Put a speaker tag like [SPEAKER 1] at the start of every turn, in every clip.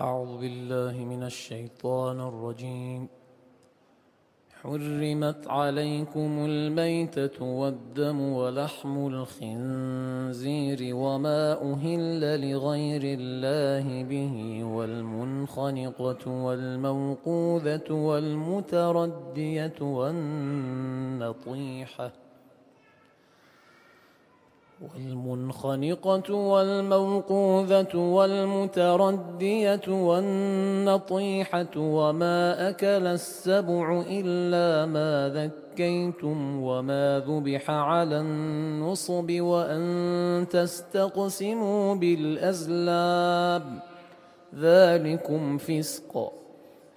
[SPEAKER 1] أعوذ بالله من الشيطان الرجيم. حرمت عليكم الميتة والدم ولحم الخنزير وما أهل لغير الله به والمنخنقة والموقوذة والمتردية والنطيحة والمنخنقة والموقوذة والمتردية والنطيحة وما أكل السبع إلا ما ذكيتم وما ذبح على النصب وأن تستقسموا بالأزلام. ذلكم فسق.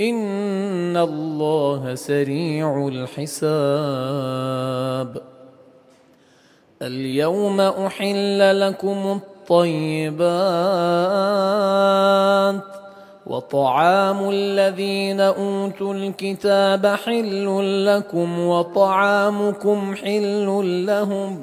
[SPEAKER 1] ان الله سريع الحساب اليوم احل لكم الطيبات وطعام الذين اوتوا الكتاب حل لكم وطعامكم حل لهم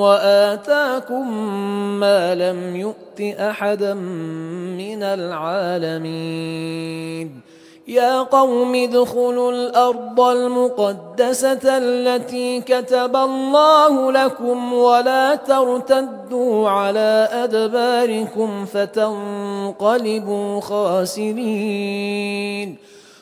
[SPEAKER 1] وآتاكم ما لم يؤت أحدا من العالمين. يا قوم ادخلوا الأرض المقدسة التي كتب الله لكم ولا ترتدوا على أدباركم فتنقلبوا خاسرين.